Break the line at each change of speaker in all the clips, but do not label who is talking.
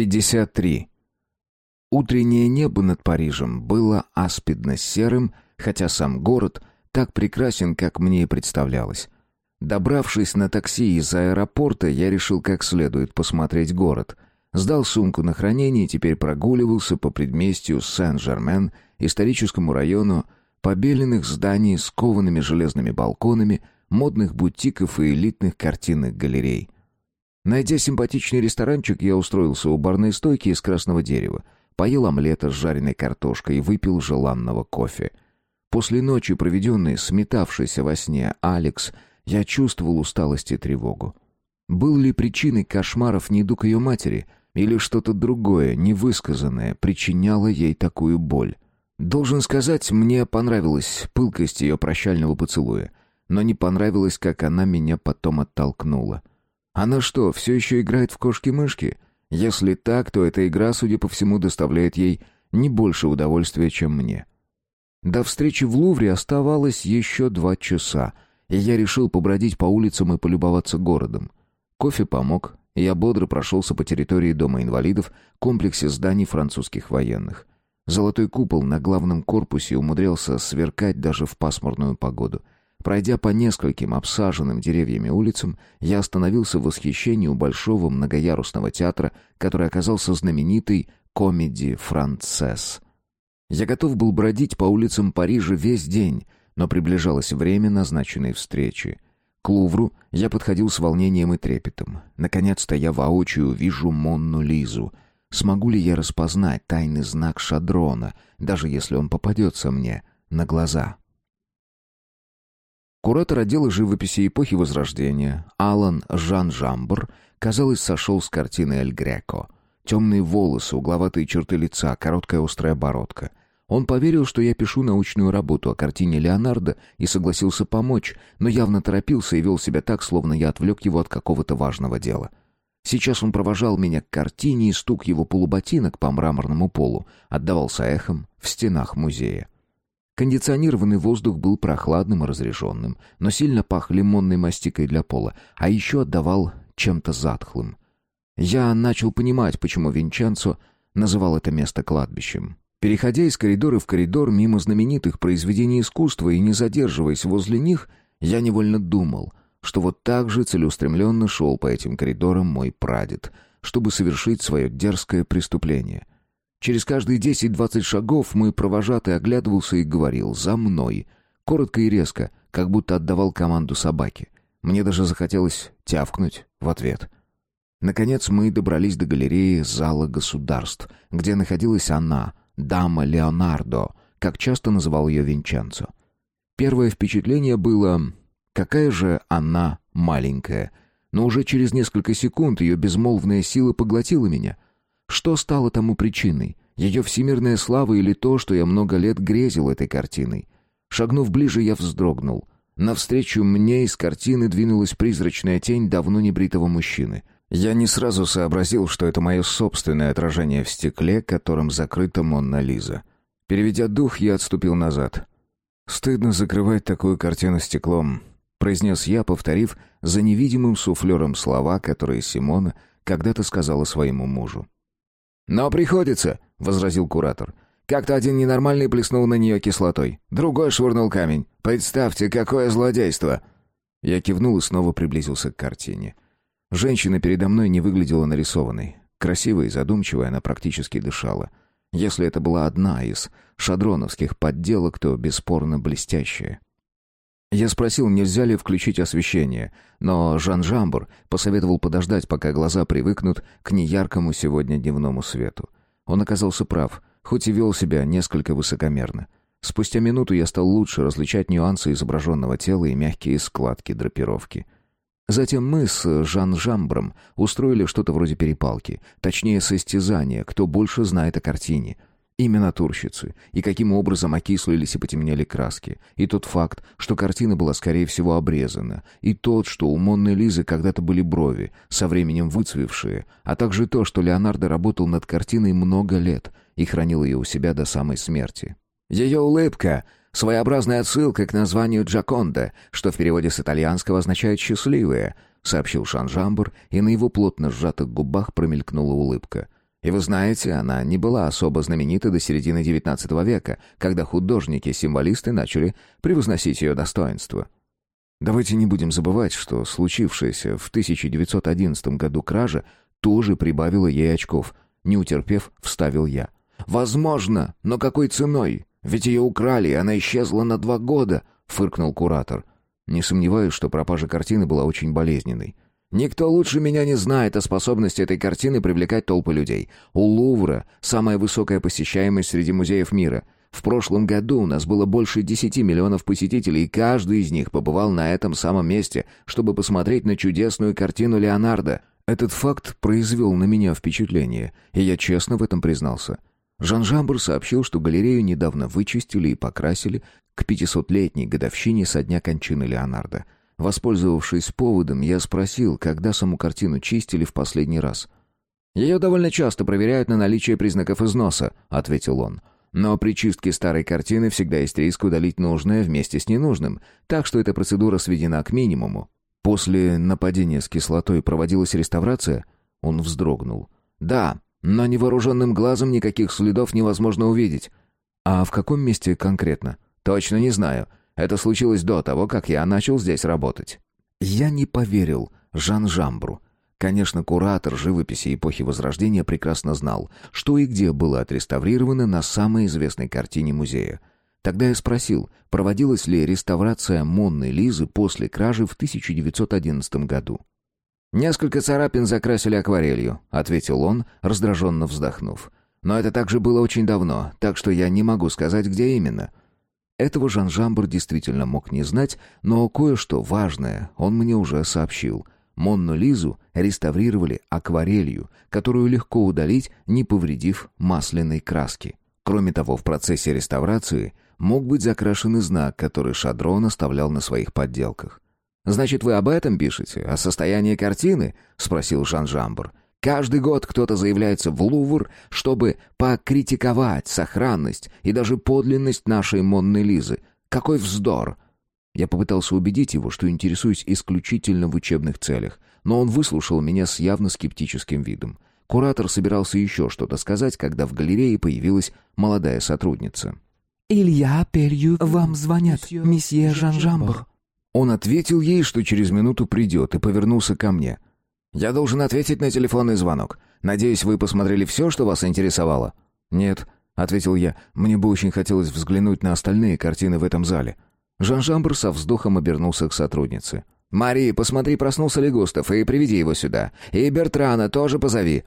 53. Утреннее небо над Парижем было аспидно-серым, хотя сам город так прекрасен, как мне и представлялось. Добравшись на такси из аэропорта, я решил как следует посмотреть город. Сдал сумку на хранение и теперь прогуливался по предместью Сен-Жермен, историческому району, побеленных зданий с коваными железными балконами, модных бутиков и элитных картинных галерей. Найдя симпатичный ресторанчик, я устроился у барной стойки из красного дерева — поел омлета с жареной картошкой и выпил желанного кофе. После ночи, проведенной сметавшейся во сне Алекс, я чувствовал усталость и тревогу. Был ли причиной кошмаров недуг ее матери, или что-то другое, невысказанное, причиняло ей такую боль? Должен сказать, мне понравилась пылкость ее прощального поцелуя, но не понравилось, как она меня потом оттолкнула. Она что, все еще играет в кошки-мышки? — если так, то эта игра, судя по всему, доставляет ей не больше удовольствия, чем мне. До встречи в Лувре оставалось еще два часа, и я решил побродить по улицам и полюбоваться городом. Кофе помог, и я бодро прошелся по территории Дома инвалидов, комплексе зданий французских военных. Золотой купол на главном корпусе умудрялся сверкать даже в пасмурную погоду — Пройдя по нескольким обсаженным деревьями улицам, я остановился в восхищении у большого многоярусного театра, который оказался знаменитый «Комеди Францесс». Я готов был бродить по улицам Парижа весь день, но приближалось время назначенной встречи. К Лувру я подходил с волнением и трепетом. Наконец-то я воочию вижу Монну Лизу. Смогу ли я распознать тайный знак Шадрона, даже если он попадется мне на глаза?» Куратор отдела живописи эпохи Возрождения, Алан Жан Жамбр, казалось, сошел с картины «Эль Греко». Темные волосы, угловатые черты лица, короткая острая бородка. Он поверил, что я пишу научную работу о картине Леонардо и согласился помочь, но явно торопился и вел себя так, словно я отвлек его от какого-то важного дела. Сейчас он провожал меня к картине, и стук его полуботинок по мраморному полу отдавался эхом в стенах музея. Кондиционированный воздух был прохладным и разреженным, но сильно пах лимонной мастикой для пола, а еще отдавал чем-то затхлым. Я начал понимать, почему Винченцо называл это место кладбищем. Переходя из коридора в коридор мимо знаменитых произведений искусства и не задерживаясь возле них, я невольно думал, что вот так же целеустремленно шел по этим коридорам мой прадед, чтобы совершить свое дерзкое преступление. Через каждые десять-двадцать шагов мой провожатый оглядывался и говорил «За мной!» Коротко и резко, как будто отдавал команду собаке. Мне даже захотелось тявкнуть в ответ. Наконец мы добрались до галереи зала государств, где находилась она, дама Леонардо, как часто называл ее Винченцо. Первое впечатление было «какая же она маленькая», но уже через несколько секунд ее безмолвная сила поглотила меня — что стало тому причиной? Ее всемирная слава или то, что я много лет грезил этой картиной? Шагнув ближе, я вздрогнул. Навстречу мне из картины двинулась призрачная тень давно небритого мужчины. Я не сразу сообразил, что это мое собственное отражение в стекле, которым закрыта Монна Лиза. Переведя дух, я отступил назад. «Стыдно закрывать такую картину стеклом», — произнес я, повторив за невидимым суфлером слова, которые Симона когда-то сказала своему мужу. «Но приходится», — возразил куратор. «Как-то один ненормальный плеснул на нее кислотой, другой швырнул камень. Представьте, какое злодейство!» Я кивнул и снова приблизился к картине. Женщина передо мной не выглядела нарисованной. Красивая и задумчивая, она практически дышала. Если это была одна из шадроновских подделок, то бесспорно блестящая. Я спросил, нельзя ли включить освещение, но Жан Жамбур посоветовал подождать, пока глаза привыкнут к неяркому сегодня дневному свету. Он оказался прав, хоть и вел себя несколько высокомерно. Спустя минуту я стал лучше различать нюансы изображенного тела и мягкие складки драпировки. Затем мы с Жан Жамбром устроили что-то вроде перепалки, точнее состязания, кто больше знает о картине — имя натурщицы, и каким образом окислились и потемнели краски, и тот факт, что картина была, скорее всего, обрезана, и тот, что у Монны Лизы когда-то были брови, со временем выцвевшие, а также то, что Леонардо работал над картиной много лет и хранил ее у себя до самой смерти. Ее улыбка — своеобразная отсылка к названию Джаконда, что в переводе с итальянского означает «счастливая», — сообщил Шанжамбур, и на его плотно сжатых губах промелькнула улыбка — И вы знаете, она не была особо знаменита до середины XIX века, когда художники-символисты начали превозносить ее достоинство. Давайте не будем забывать, что случившаяся в 1911 году кража тоже прибавила ей очков. Не утерпев, вставил я. «Возможно, но какой ценой? Ведь ее украли, она исчезла на два года», — фыркнул куратор. Не сомневаюсь, что пропажа картины была очень болезненной. Никто лучше меня не знает о способности этой картины привлекать толпы людей. У Лувра самая высокая посещаемость среди музеев мира. В прошлом году у нас было больше 10 миллионов посетителей, и каждый из них побывал на этом самом месте, чтобы посмотреть на чудесную картину Леонардо. Этот факт произвел на меня впечатление, и я честно в этом признался. Жан Жамбур сообщил, что галерею недавно вычистили и покрасили к 500-летней годовщине со дня кончины Леонардо — Воспользовавшись поводом, я спросил, когда саму картину чистили в последний раз. «Ее довольно часто проверяют на наличие признаков износа», — ответил он. «Но при чистке старой картины всегда есть риск удалить нужное вместе с ненужным, так что эта процедура сведена к минимуму». После нападения с кислотой проводилась реставрация? Он вздрогнул. «Да, но невооруженным глазом никаких следов невозможно увидеть». «А в каком месте конкретно?» «Точно не знаю. Это случилось до того, как я начал здесь работать. Я не поверил Жан Жамбру. Конечно, куратор живописи эпохи Возрождения прекрасно знал, что и где было отреставрировано на самой известной картине музея. Тогда я спросил, проводилась ли реставрация Монны Лизы после кражи в 1911 году. «Несколько царапин закрасили акварелью», — ответил он, раздраженно вздохнув. «Но это также было очень давно, так что я не могу сказать, где именно. Этого Жан Жамбр действительно мог не знать, но кое-что важное он мне уже сообщил. Монну Лизу реставрировали акварелью, которую легко удалить, не повредив масляной краски. Кроме того, в процессе реставрации мог быть закрашен и знак, который Шадрон оставлял на своих подделках. «Значит, вы об этом пишете? О состоянии картины?» — спросил Жан Жамбр. Каждый год кто-то заявляется в Лувр, чтобы покритиковать сохранность и даже подлинность нашей Монны Лизы. Какой вздор! Я попытался убедить его, что интересуюсь исключительно в учебных целях, но он выслушал меня с явно скептическим видом. Куратор собирался еще что-то сказать, когда в галерее появилась молодая сотрудница.
«Илья Перью, вам звонят, месье Жан-Жамбр».
Он ответил ей, что через минуту придет, и повернулся ко мне — «Я должен ответить на телефонный звонок. Надеюсь, вы посмотрели все, что вас интересовало?» «Нет», — ответил я. «Мне бы очень хотелось взглянуть на остальные картины в этом зале». Жан Жамбр со вздохом обернулся к сотруднице. «Мари, посмотри, проснулся ли Густав, и приведи его сюда. И Бертрана тоже позови».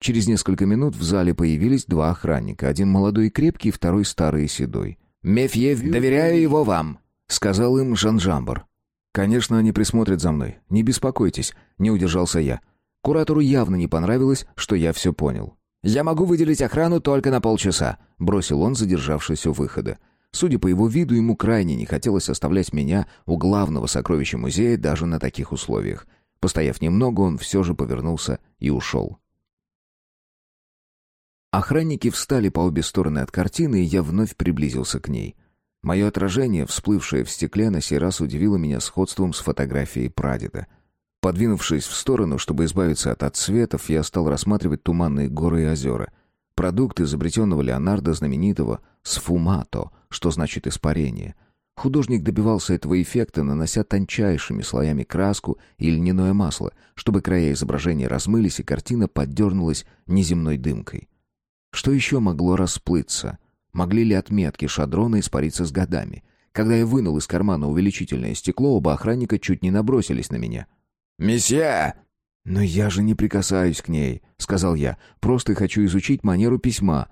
Через несколько минут в зале появились два охранника. Один молодой и крепкий, второй старый и седой. «Мефье, доверяю его вам», — сказал им Жан Жамбр. «Конечно, они присмотрят за мной. Не беспокойтесь», — не удержался я. Куратору явно не понравилось, что я все понял. «Я могу выделить охрану только на полчаса», — бросил он, задержавшись у выхода. Судя по его виду, ему крайне не хотелось оставлять меня у главного сокровища музея даже на таких условиях. Постояв немного, он все же повернулся и ушел. Охранники встали по обе стороны от картины, и я вновь приблизился к ней. Мое отражение, всплывшее в стекле, на сей раз удивило меня сходством с фотографией прадеда. Подвинувшись в сторону, чтобы избавиться от отсветов, я стал рассматривать туманные горы и озера. Продукт изобретенного Леонардо знаменитого «сфумато», что значит «испарение». Художник добивался этого эффекта, нанося тончайшими слоями краску и льняное масло, чтобы края изображения размылись и картина поддернулась неземной дымкой. Что еще могло расплыться? Могли ли отметки шадрона испариться с годами? Когда я вынул из кармана увеличительное стекло, оба охранника чуть не набросились на меня. «Месье!» «Но я же не прикасаюсь к ней», — сказал я. «Просто хочу изучить манеру письма».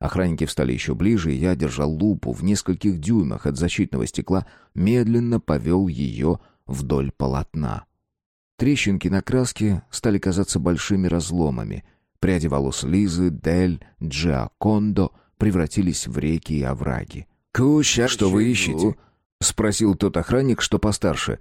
Охранники встали еще ближе, и я держал лупу в нескольких дюймах от защитного стекла, медленно повел ее вдоль полотна. Трещинки на краске стали казаться большими разломами. Пряди волос Лизы, Дель, Джиакондо превратились в реки и овраги. «Куща, что вы ищете?» — спросил тот охранник, что постарше.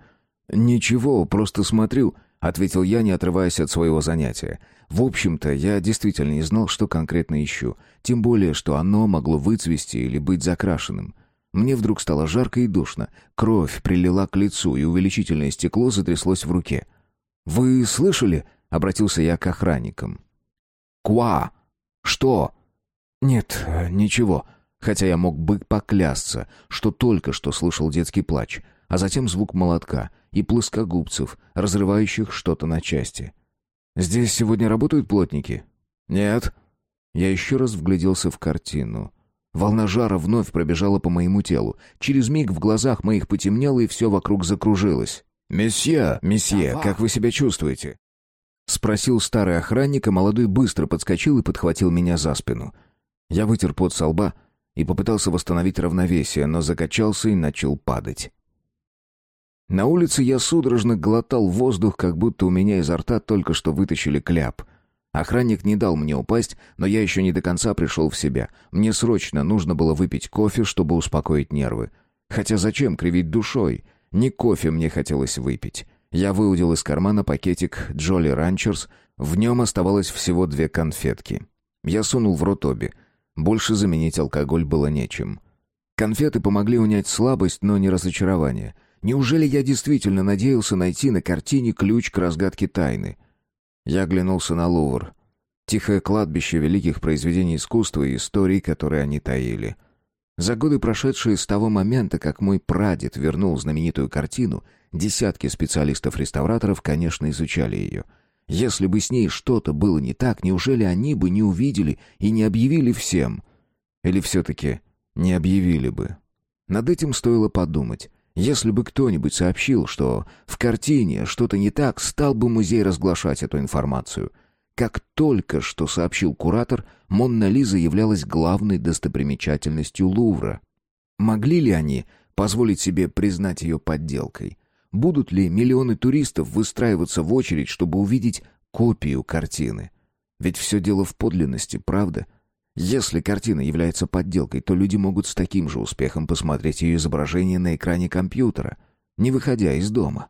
«Ничего, просто смотрю», — ответил я, не отрываясь от своего занятия. «В общем-то, я действительно не знал, что конкретно ищу, тем более, что оно могло выцвести или быть закрашенным». Мне вдруг стало жарко и душно. Кровь прилила к лицу, и увеличительное стекло затряслось в руке. «Вы слышали?» — обратился я к охранникам. «Куа!» Что? Нет, ничего. Хотя я мог бы поклясться, что только что слышал детский плач, а затем звук молотка и плоскогубцев, разрывающих что-то на части. Здесь сегодня работают плотники? Нет. Я еще раз вгляделся в картину. Волна жара вновь пробежала по моему телу. Через миг в глазах моих потемнело, и все вокруг закружилось. «Месье, месье, как вы себя чувствуете?» Спросил старый охранник, а молодой быстро подскочил и подхватил меня за спину. Я вытер пот со лба и попытался восстановить равновесие, но закачался и начал падать. На улице я судорожно глотал воздух, как будто у меня изо рта только что вытащили кляп. Охранник не дал мне упасть, но я еще не до конца пришел в себя. Мне срочно нужно было выпить кофе, чтобы успокоить нервы. Хотя зачем кривить душой? Не кофе мне хотелось выпить. Я выудил из кармана пакетик «Джоли Ранчерс». В нем оставалось всего две конфетки. Я сунул в рот обе. Больше заменить алкоголь было нечем. Конфеты помогли унять слабость, но не разочарование. Неужели я действительно надеялся найти на картине ключ к разгадке тайны? Я оглянулся на Лувр. Тихое кладбище великих произведений искусства и историй, которые они таили. За годы, прошедшие с того момента, как мой прадед вернул знаменитую картину, десятки специалистов-реставраторов, конечно, изучали ее. Если бы с ней что-то было не так, неужели они бы не увидели и не объявили всем? Или все-таки не объявили бы? Над этим стоило подумать. Если бы кто-нибудь сообщил, что в картине что-то не так, стал бы музей разглашать эту информацию. Как только что сообщил куратор, Монна Лиза являлась главной достопримечательностью Лувра. Могли ли они позволить себе признать ее подделкой? Будут ли миллионы туристов выстраиваться в очередь, чтобы увидеть копию картины? Ведь все дело в подлинности, правда? — если картина является подделкой, то люди могут с таким же успехом посмотреть ее изображение на экране компьютера, не выходя из дома.